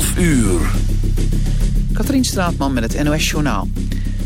12 uur. Katrien Straatman met het NOS Journaal.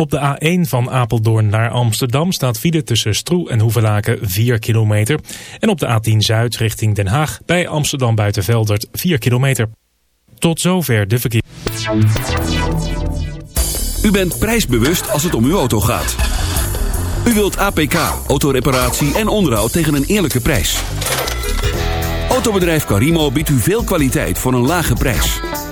Op de A1 van Apeldoorn naar Amsterdam staat file tussen Stroe en Hoevelaken 4 kilometer. En op de A10 Zuid richting Den Haag bij Amsterdam Buitenveldert 4 kilometer. Tot zover de verkeer. U bent prijsbewust als het om uw auto gaat. U wilt APK, autoreparatie en onderhoud tegen een eerlijke prijs. Autobedrijf Carimo biedt u veel kwaliteit voor een lage prijs.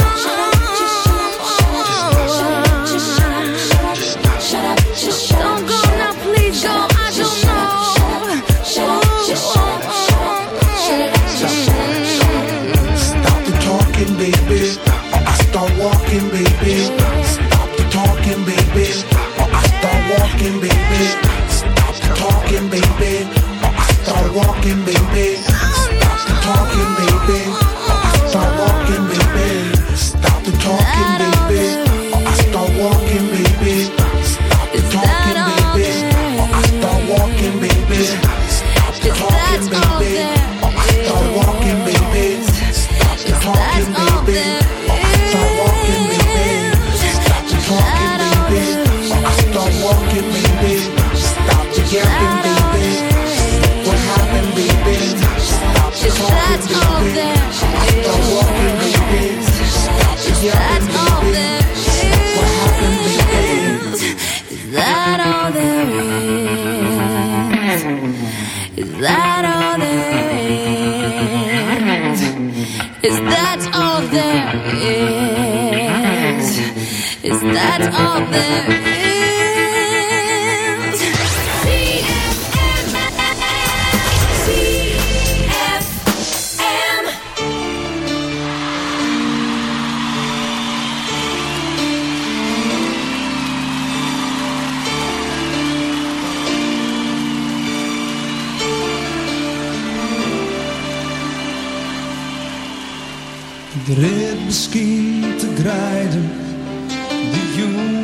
up. Ik red misschien te grijden, de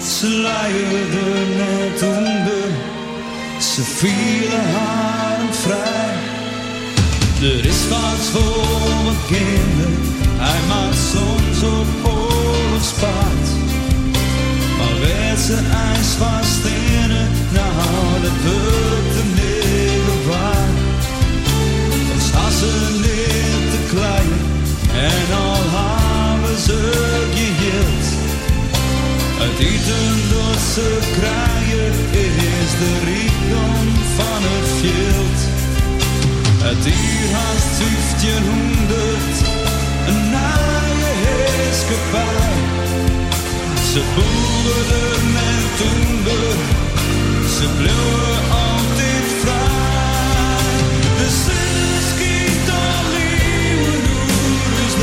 ze Sluierde net onder Ze vielen haar vrij. Er is wat voor mijn kinderen. Hij maakt soms op oorlogspaard. Maar werd ze ijs van stenen Nou dat wordt een hele waar als ze niet te klein En al hebben ze uit eten dorse kraaien is de rijkdom van het veld. Het dier haast 1500, een naaie heerskepaar. Ze boeren en toender, ze bleven altijd vrij. De zin schiet al nieuwe is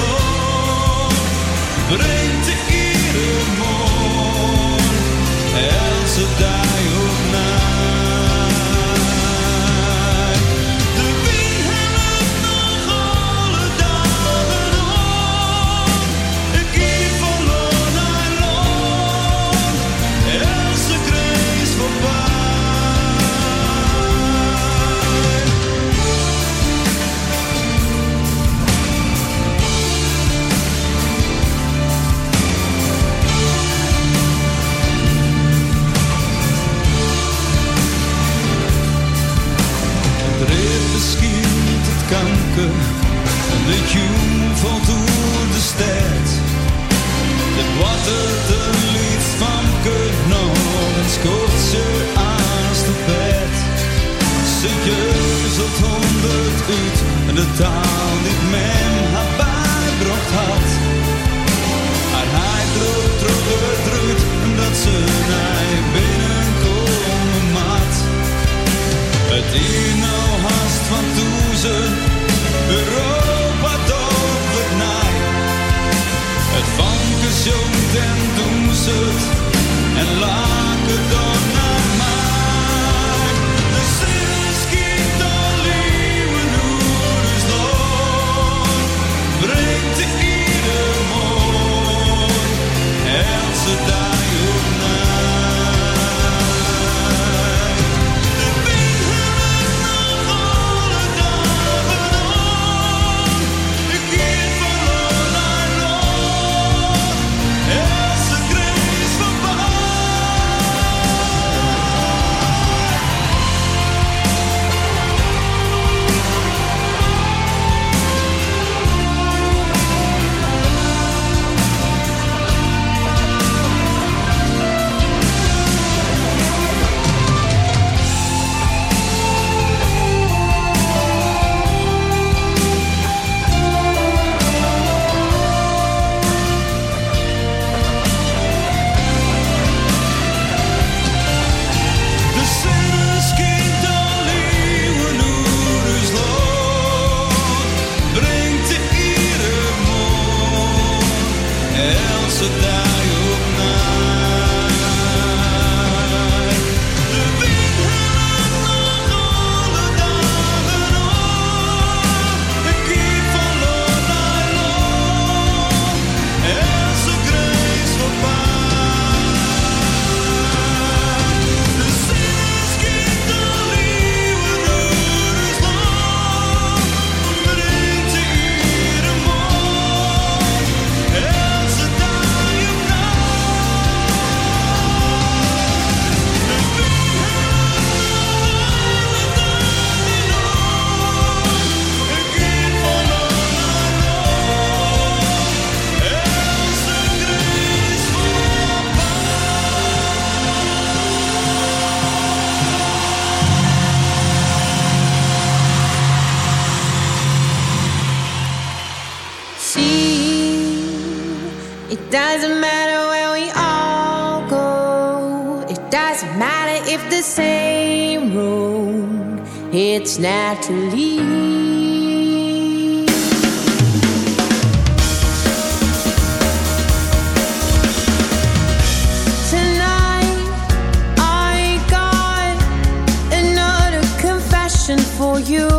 you.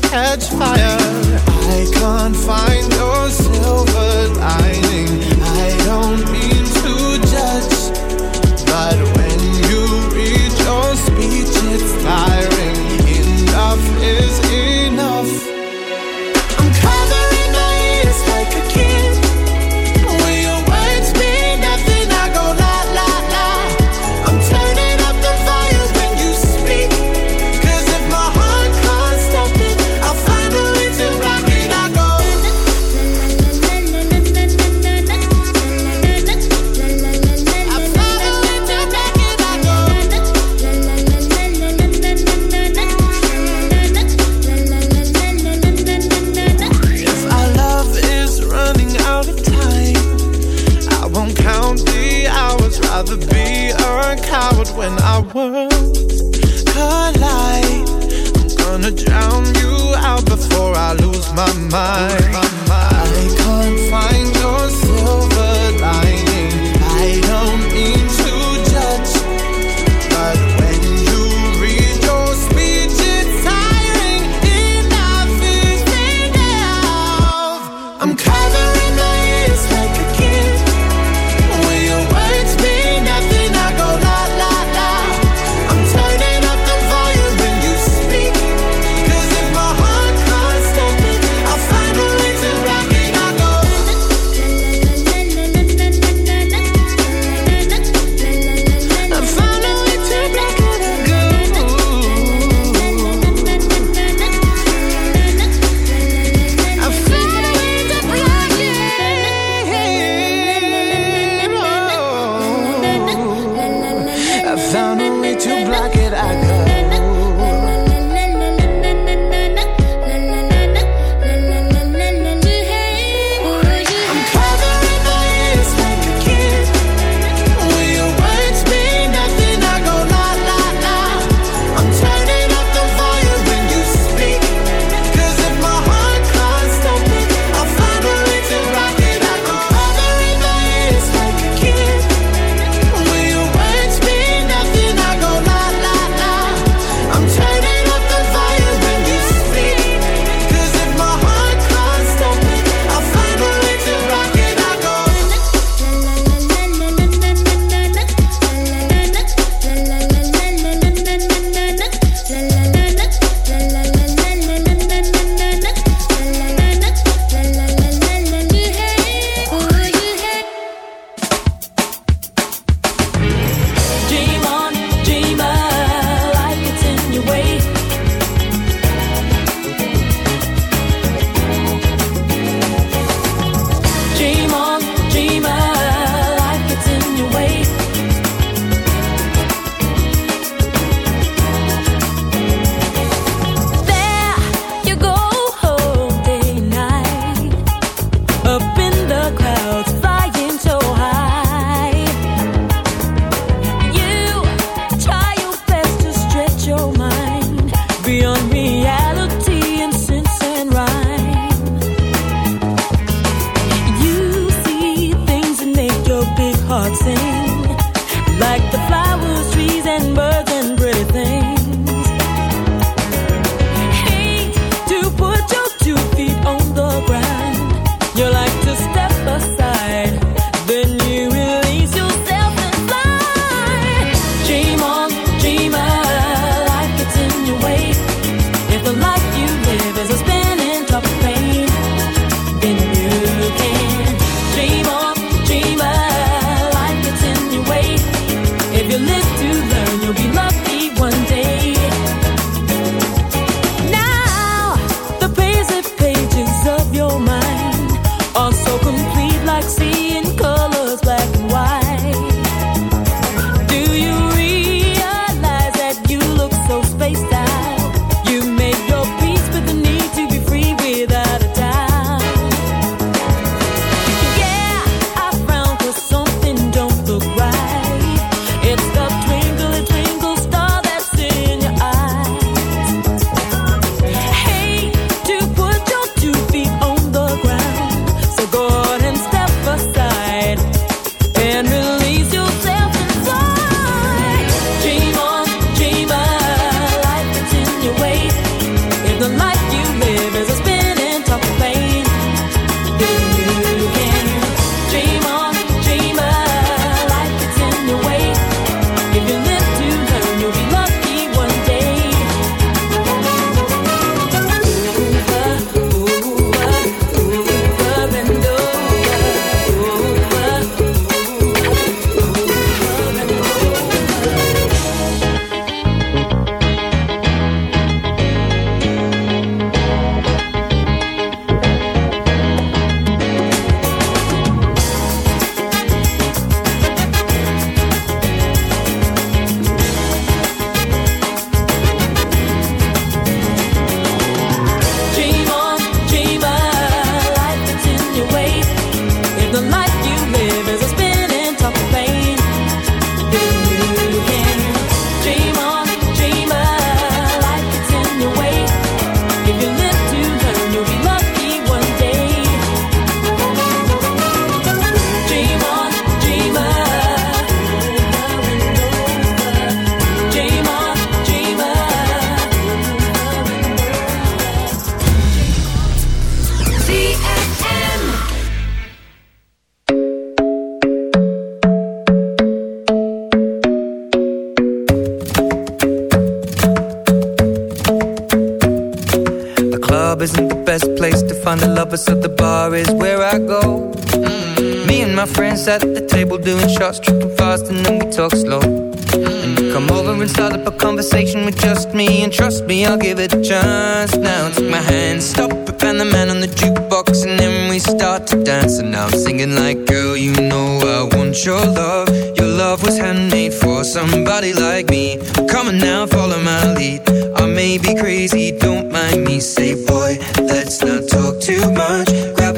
catch fire.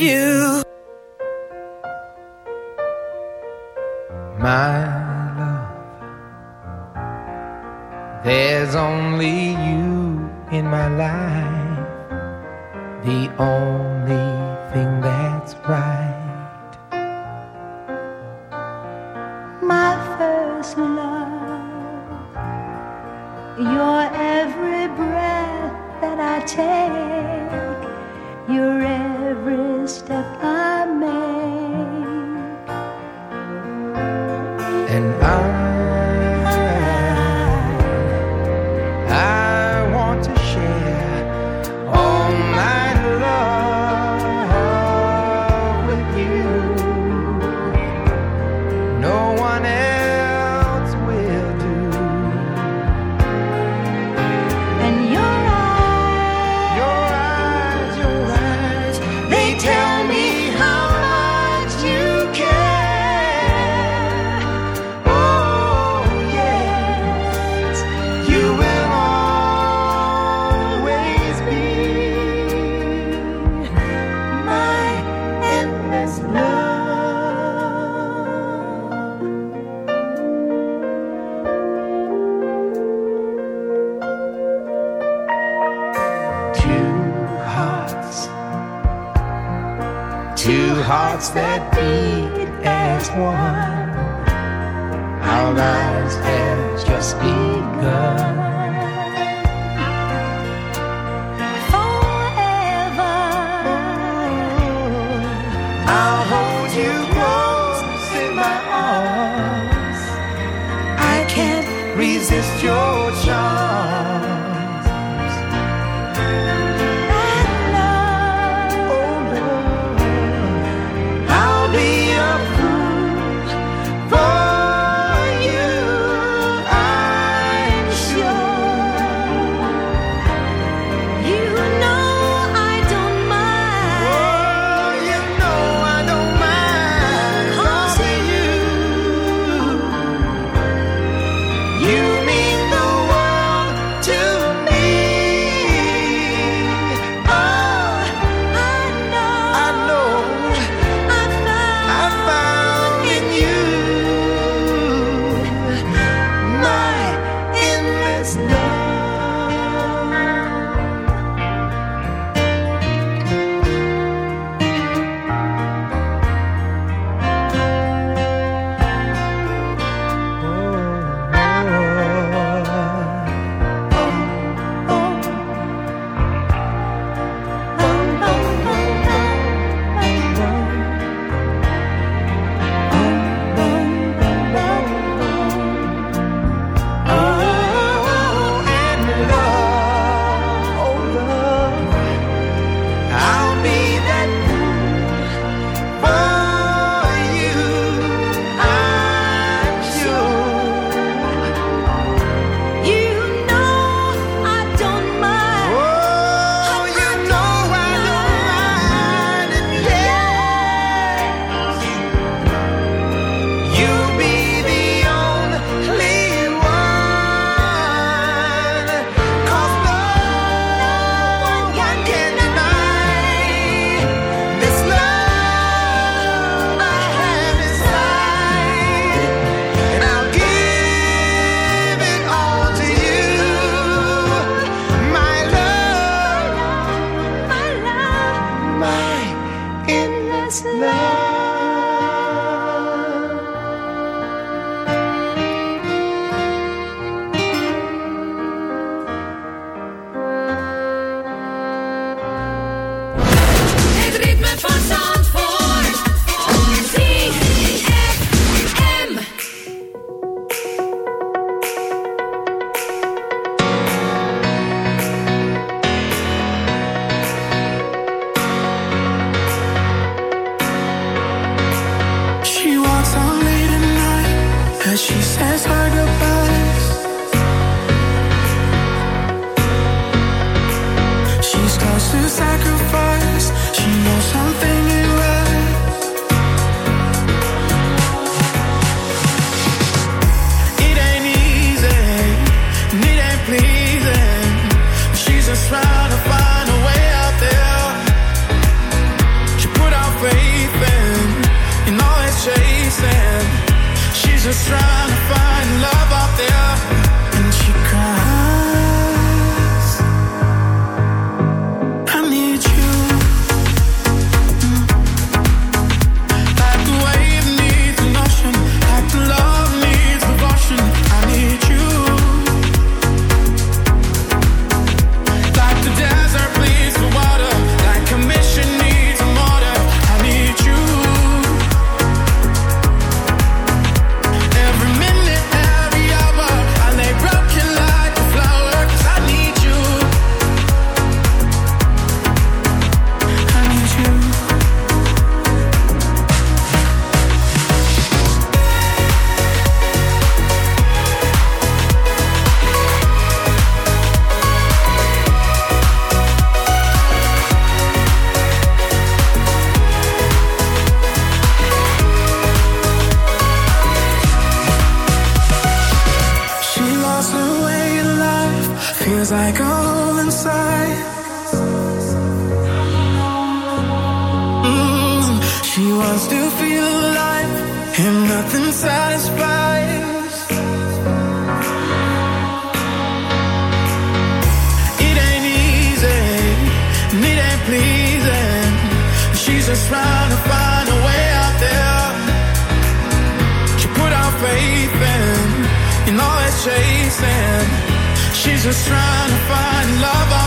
you. I still feel alive and nothing satisfies. It ain't easy, and it ain't pleasing. She's just trying to find a way out there. She put faith in, in all that chasing. She's just trying to find love.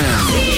yeah